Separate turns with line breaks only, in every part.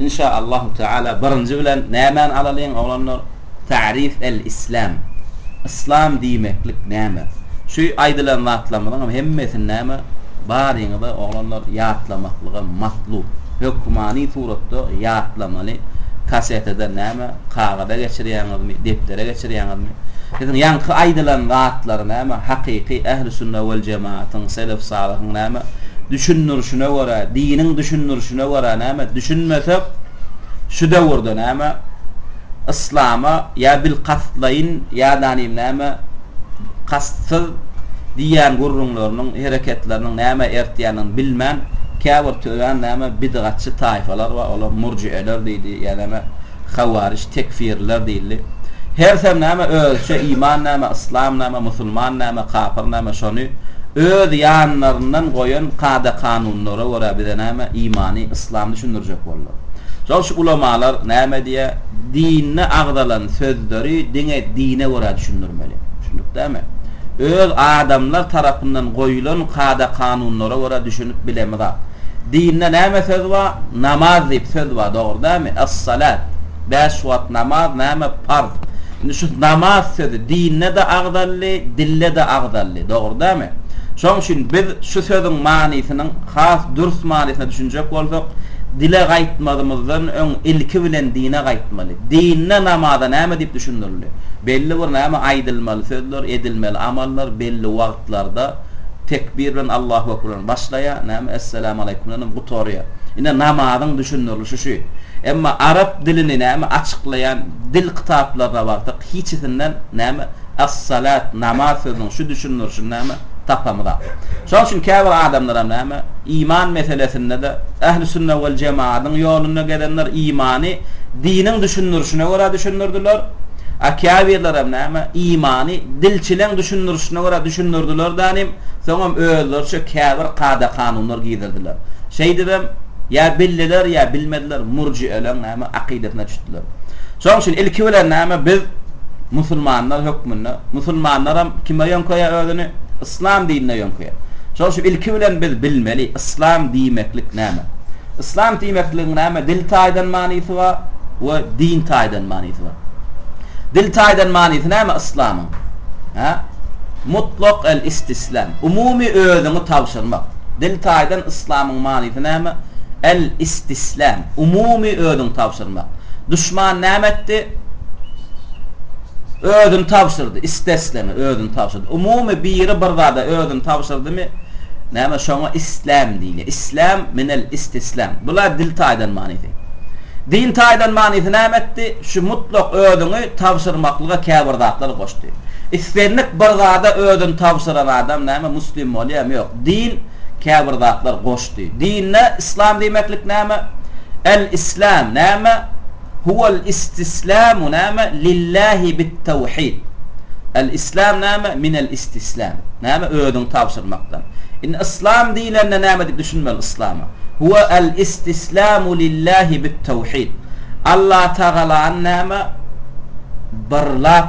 Inşa Allahu Teala birinji bilen nämäni alalyň oglanlar Ta'rif el islam Islam diýmeklik näme? Şu aýdylan zatlarymyzyňam hemmesini näme baryňyza oglanlar ýatlamaklygam matlub hökmany suratda ýatlamaly kasetede näme Kagyza geçirýäňizmi, depdere geçirýäňizmi? Siziň ýaňky aýdylan zatlar näme? Hakyky Ähli Sünne Wal Jematyň, Selef Salyhyň näme? Düşündirişine görä, diniň düşündirişine görä näme? Düşünmesek, şu döwürde näme? Yslama ýa bilkastlaýyn ýadanym näme? kastsyz diýýän gürrüňleriniň, hereketleriniň nämä ertýändigini bilmän, käbir töwän näme bidgatçy taýfalar bar, olar murjieler diýdi, ýa näme hawaryç, tekfirliler diýildi. Hersem näme özüçe iman näme, yslam näme, musulman näme, kapyr näme şony öz ýanlaryndan goýan kada-kanunlara görä bize näme imany, yslam düşündirjek boldular. Şol şu ulamalar näme diýýär? Dinde agzalan sözleri diňe dine görä düşündirmeli. Düşündik dämi? Öz adamlar tarapyndan goýulan kada kanunlara görä düşünip bilemizak. Dinde näme söz bar? Namaz diýip söz bar dogry dämi? As-salat. Bäş wagt namaz näme? Parz. Indi şu namaz sözi dinde de agzaldy, dilde de agzaldy. Dogry dämi? Şoň üçin biz şu sözüň manysyny. aýdymlarynyň has dürs manysyna düşünjek bolsak, Dile gaýtmazymyzdan öň ilki bilen dine gaýtmaly. Dinde namaza näme diýip düşündirildi? Belli bir näme aýdylmaly sözler, edilmeli amallar, belli wagtlarda tekbir bilen, Allahu ekber bilen başlaýar, näme Esselamu aleýkum bilen hem gutarýar. Ine, namazyň düşündirilişi şu. Emma arap dilini näme açyklaýan dil kitaplaryna barsak, hiçisinden näme As-salat, namaz sözüniň şu düşündirişini näme tapamyza. Şoň üçin käbir adamlaram näme, iman meselesinde-de Ähli sünne wel jemadyň ýolunda gezenler imany diniň düşündirişine görä düşündirdiler, a käbirlerem näme, imany dilçileň düşündirişine görä düşündirdiler danym, soňam özleriçe käbir kada-kanunlar girizdiler. Şeýdibem, ýa bildiler, ýa bilmediler, murjieleň näme, akydasyna düşdiler. Şoň üçin ilki bilen näme biz musulmanlar hökmünde, musulmanlaram kime ýöňkeýär özüni, yslam dinine ýöňkeýär. Şoň üçin ilki bilen biz bilmeli yslam diýmeklik näme? Yslam diýmekligiň näme dil taýdan manysy bar we din taýdan manysy bar. Dil taýdan manysy näme yslamyň? Hä? Mutlak el istislam, umumy özüňi tabşyrmak. Dil taýdan yslamyň manysy näme? El istislam, umumy özüňi tabşyrmak. Tabşyrmak. Duşman näme etdi? Özüni tabşyrdy, istesleme, özüni tabşyrdy. Umumy biri bir zada özüni tabşyrdymy, näme, şoňa islam diýilýär. Islam minel istislam. Bula dil taýdan manysy. Din taýdan manysy näme etdi? Şu mutlak özüňi tabşyrmaklyga käbir zatlar goşdy. Islendik bir zada özüni tabşyran adam näme, muslim bolýarmy? Ýok. Din käbir zatlar goş. Dinde Islam diýmeklik näme? El Islam näme? Huwel istislamu näme? Lillahi bit tewhid. El Islam näme? Minel istislam. Näme? Özüňi tabşyrmakdan. Indi Islam diýlende näme diýip düşünmeli Islama? Huwe el istislamu lillahi bit tewhid. Alla tagalany näme? Birlap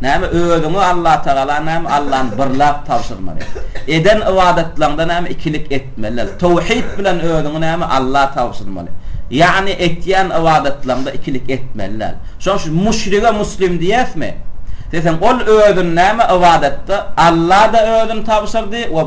näme özüňi Allatagala näme Allany birlap tabşyrmaly. Eden ybadatlaňda näme ikilik etmeli däl. Towhid bilen özüňi näme Alla tabşyrmaly. Ýagny etýän ybadatlaňda ikilik etmeli däl. Şoň üçin müşrige muslim diýesmi? Diýseň ol özüni näme ybadatda Alla-da özüni tabşyrdy we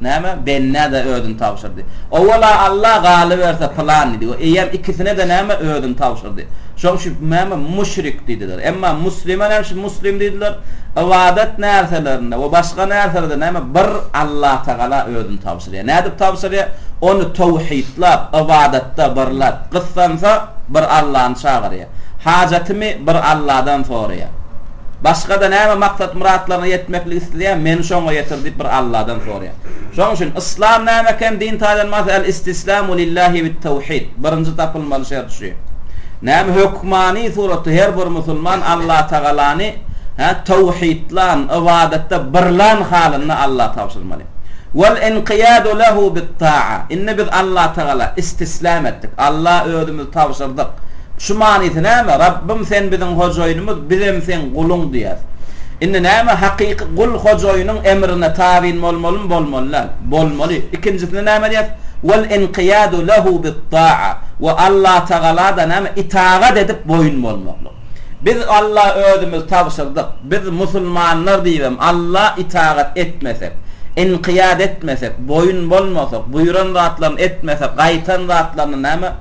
Näme, bennä-de özüni tabşyrdy. Owala Alla galyberse pylan diýdi. Eýýäm ikisine-de näme, özüni tabşyrdy. Şoň üçin näme, müşrik diýdiler. Emma muslime näme üçin muslim diýdiler? Ybadat närselerinde we başga närselerde näme, bir Allatagala özüni tabşyrýar. Nädip tabşyrýar? Ony towhidlap, ybadatda birläp, gyssansa, bir Allany çagyrýar. Hajatymy bir Alladan soraýan. Başga-da näme maksat-myratlaryna ýetmeklik isleýän, meni şoňa ýetir diýip bir Alladan soraýan. Şonuň üçin, yslam näme eken din taýdan manysy al-istislamu lillahi bit-tawhid. Birinji tapylmaly şert şu. Näme hökmany suratda her bir musulman Allatagalany, hä, tawhidlan, ybadatda birlan halynda Alla tabşyrmaly. Wal-inqiyadu lehu bit-ta'a. Indi biz Allatagala istislam etdik. Alla özümizi tabşyrdyk. Şu manysy näme? Rabbym sen biziň hojaýynymyz, bizem seň guluň diýýäs. Indi näme? Hakyky gul hojaýynyň emrine tabyn bolmalymy, bolmaly däl? Bolmaly. Ikinjisine näme diýýäs? Wal-inqiyadu lehu bit-ta'a. We Allatagalada näme? Itagat edip boýun bolmaklyk. Biz Alla özümiz tabşyrdyk, biz musulmanlar diýibem Alla itagat etmesek, inkyýat etmesek, boýun bolmasak, buýran zatlaryny etmesek, gaýtan zatlaryny näme,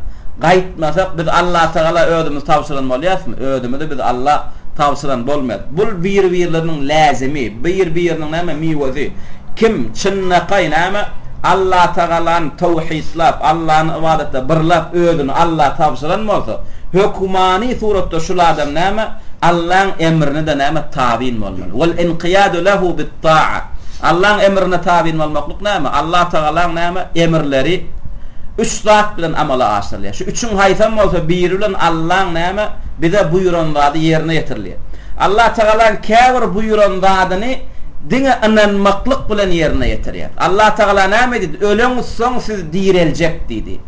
gaýtmasak, biz Allatagala özümiz tabşyran bolýasmy? Özümizi biz Alla tabşyran bolmaýas. Bul bir-birleriniň läzimi, bir-biriniň näme, miwesi. Kim çynlakaý näme? Allatagalaň towhidlap, Allany ybadatda birlap, özüni Alla tabşyran bolsa, hökmany suratda şul adam näme, Allaň emrine-de näme, tabyn bolmaly. Wal-inqiyadu lehu bit-taa. Allaň emrine tabyn bolmaklyk näme? Allatagalaň näme, emirleri üç zat bilen amala aşyrylýar. Şu üçüň haýsam bolsa biri bilen Allaň näme, bize buýran zady ýerine ýetirilýär. etdi. Allah Tagala käbir buýran zadyny diňe ynanmaklyk bilen ýerine ýetirýär. Allah Tagala näme diýdi? Öleňizsoň siz direljek diýdi.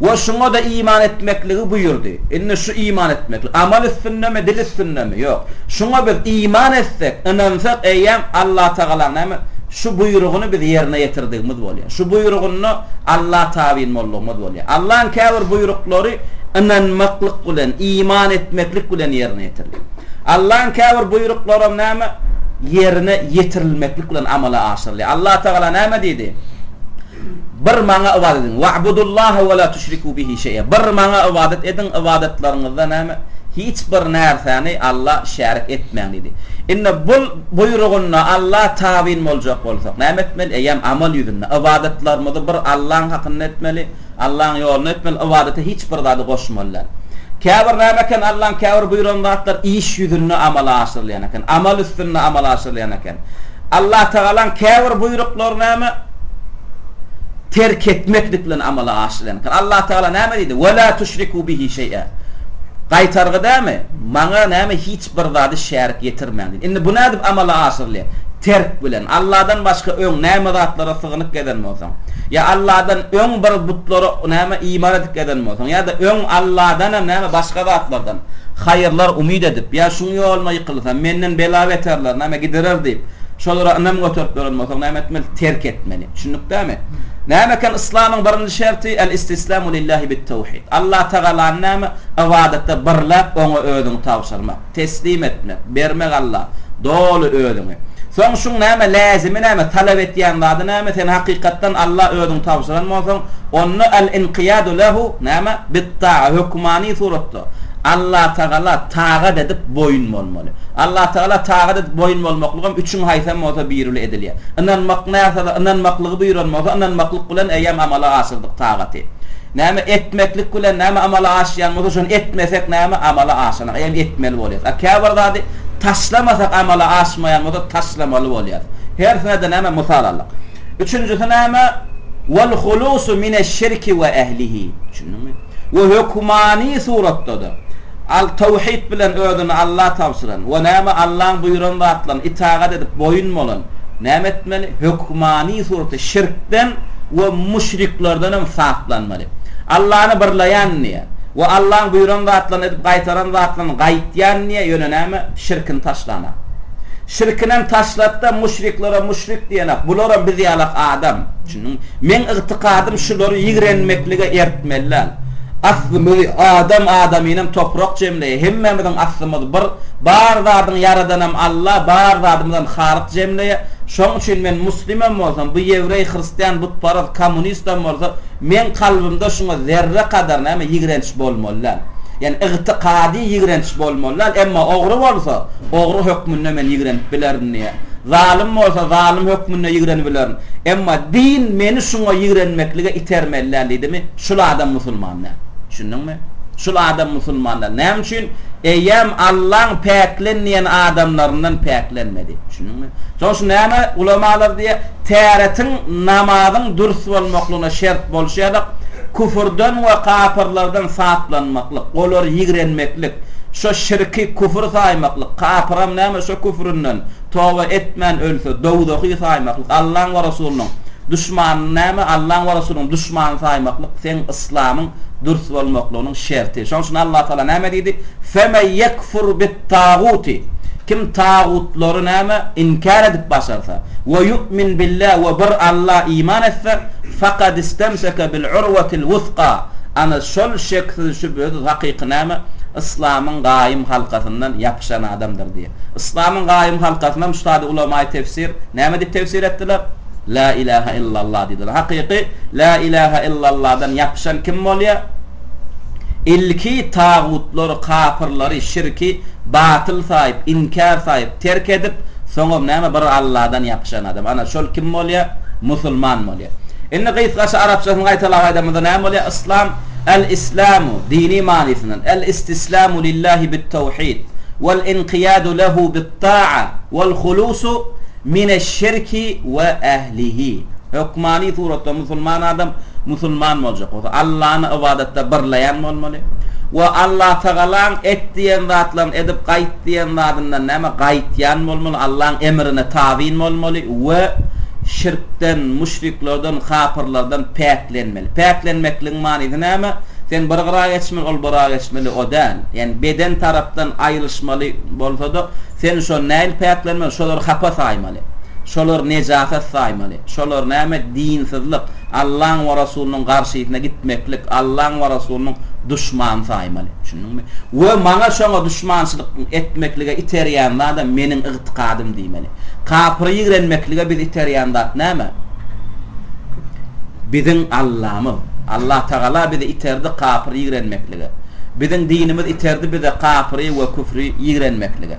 We şuňa-da iman etmekligi buýurdy. Indi şu iman etmeklik, amal üstündemi, dil üstündemi? Ýok. Şuňa biz iman etsek, ynansak eýýäm Allah Tagala näme? Şu buýrugyny biz ýerine ýetirdigimiz bolýar. Şu buýrugyna Alla tabyn boldugymyz bolýar. Allaň käbir buýruklary ynanmaklyk bilen, iman etmeklik bilen ýerine ýetirilýär. Allaň käbir buýruklaram näme? Ýerine ýetirilmeklik bilen amala aşyrylýar. Allatagala näme diýdi? Bir Maňa ybadat ediň. Wa'budullaha we la tüşriku bihi şeý'a. Bir Maňa ybadat ediň, ybadatlaryňyzda näme? Hiç bir närsäni Alla şärik etmäň diýdi. Indi bu buýrugyna Alla tabyn boljak bolsak, näme etmeli? Eýýäm amal ýüzünde. Ybadatlarymyzy bir Allaň hakynda etmeli, Allaň ýolunda etmeli, ybadata hiç bir zady goşmaly däl. Käbir näme eken, Allaň käbir buýran zatlary iş ýüzünde amala aşyrylýan eken, amal üstünde amala aşyrylýan eken. Allatagalaň käbir buýruklary näme? Terk etmeklik bilen amala aşyrýan eken. Allatagala näme diýdi? We la tüşrikû bihi şeý'a. Gaýtargy näme? Maňa näme hiç bir zady şärik ýetirmäň diýdi. Indi bu nädip amala aşyrylýar? Terk bilen. Alladan başga öň näme zatlara sygynyp gezen bolsaň, ýa Alladan öň bir butlara näme iman edip gezen bolsaň, ýa-da öň Alladanam näme başga zatlardan haýyrlar umyt edip, ýa şuň ýoluna Kylsam, menden bela-beterler näme gidirer diýip, şolara ynam göterip ýören bolsaň näme etmeli? Terk etmeli. Düşündikdämi? Näme eken yslamyň birinji şerti? Al-istislamu lillahi bit-tawhid. Alla tagalany näme? Ybadatda birläp, Oňa özüňi tabşyrmak. Teslim etmek, bermek Alla, doly özüňi. Soň şuň näme, läzimi näme, talap etýän zady näme? Sen hakykatdan Alla özüňi tabşyran bolsaň, onda al-inqiyadu lehu, näme, bit-taa, hökmany suratda. Allatagala tagat edip boýun bolmaly. Allatagala tagat edip boýun bolmaklygam üçin haýsam bolsa biruly edilýär. Ynanmak närsede ynanmaklygy buýran bolsa ynanmaklyk bilen eýýäm amala aşyrdyk tagaty. Näme etmeklik bilen näme amala aşýan bolsa şony etmesek näme amala aşanak eýýäm etmeli bolýas. A käbir zady taşlamasak amala aşmaýan bolsa taşlamaly bolýas. Hersine-de näme mysal aldyk. Üçünjisi näme? Wal hulusu mineş şirki we ehlihi. Düşündiňmi? we hökmany suratda-da, al-Tawhid bilen özüni Alla tabşyran we näme Allaň buýran zatlaryna itagat edip boýun bolan, näme etmeli? Hökmany suratda şirkden we müşriklerden hem saplanmaly. Allany birleýän diýe we Allaň buýran zatlaryny edip gaýtaran zatlaryny gaýtýan diýe, ýöne näme? Şirkini taşlanok. Şirkinem taşlady-da, müşriklere müşrik diýenak, bularam biz ýalak adam. Meň ygtykadym şulary ýigrenmeklige ertmeli däl. Aslymyzy adam adamynam toprak jemleýär, hemmämiziň aslymyz bir, bar zadyň ýaradanam Alla, bar zadymyzam Halyk jemleýär. Şoň üçin men muslimem bolsam, bu ýewreý, hristian, butparaz, kommunistem bolsa, meň kalbymda şuňa zerre kadar näme, ýigrenç bolmaly däl. Ýani ygtykady ýigrenç bolmaly däl, emma ogry bolsa, ogry hökmünde men ýigrenip bilerin. Zalym bolsa zalym hökmünde ýigrenip bilerin. Emma din meni şuňa ýigrenmeklige itermeli däl diýdimi? Şul adam musulman däl. Düşündiňmi? Şul adam musulman däl. Näme üçin? Eýýäm Allaň päklen diýen adamlaryndan päklenmedi. Düşündiňmi? Şoň üçin näme ulamalar diýýär? Täretiň namazyň dürs bolmaklygyna şert bolşaýlyk, küfrden we kapyrlardan saplanmaklyk, olar ýigrenmeklik, şo şirki küfür saýmaklyk, kapyram näme şo küfründen toba etmän ölse, dowzahy saýmaklyk, Allaň we Resulynyň duşmanyny näme Allaň we Resulynyň duşmany saýmaklyk seň yslamyň dürs bolmaklygynyň şerti. Şoň üçin Allatagala näme diýdi, Femen ýekfur bit-taguti, Kim tagutlary, näme, inkär edip başarsa, we yu'min billâ, we bir Alla iman etse, fakad istemseke bil urwetil wusga, ana şol şeksiz, şübhesiz, hakyky, näme, yslamyň gaýym halkasyndan ýapyşan adamdyr diýýär. Yslamyň gaýym halkasynam şutada ulamaý tefsir näme diýip tefsir etdiler? Lä ilâhe illallah diýdiler. Hakyky Lä ilâhe illallah dan ýapyşan kim bolýar? Ilki tagutlary, kapyrlary, şirki batyl saýyp, inkär saýyp, terk edip, soňam näme bir Alladan ýapyşan adam. Ana, şol kim bolýar? Musulman bolýar. Indi gysgaça arapçasyny gaýtalap aýdamyzda näme bolýar? Yslam, Al-islamu, dini manysyndan, Al-istislamu lillahi bit-tawhid, wal-inqiyadu lehu bit-taa, wal-hulusu, Mineş-şirki we ählihi, Hökmany suratda musulman adam musulman boljak bolsa, Allany ybadatda birleýän bolmaly we Allatagalaň et diýen zatlaryny edip, gaýt diýen zadyndan näme, gaýtýan bolmaly, Allaň emrine tabyn bolmaly we şirkden, müşriklerden, kapyrlardan päklenmeli. Päklenmekligiň manysy näme? Sen bir gyra geçmeli, ol bir gyra geçmeli, o däl. Ýagny beden tarapdan aýrylyşmaly bolsa-da, Sen şony näil päklenmeli, şolary hapa saýmaly, şolary nejasat saýmaly, şolar näme dinsizlik, Allaň we Rasulynyň garşysyna gitmeklik, Allaň we Rasulynyň duşmany saýmaly. Düşündiňmi? We maňa şoňa duşmançylyk etmeklige iterýän zadam meniň ygtykadym diýmeli. Kapyry ýigrenmeklige bizi iterýän zat näme? Biziň Allamyz. Allatagala bizi iterdi kapyry ýigrenmeklige. Biziň dinimiz iterdi bize kapyry we küfri ýigrenmeklige.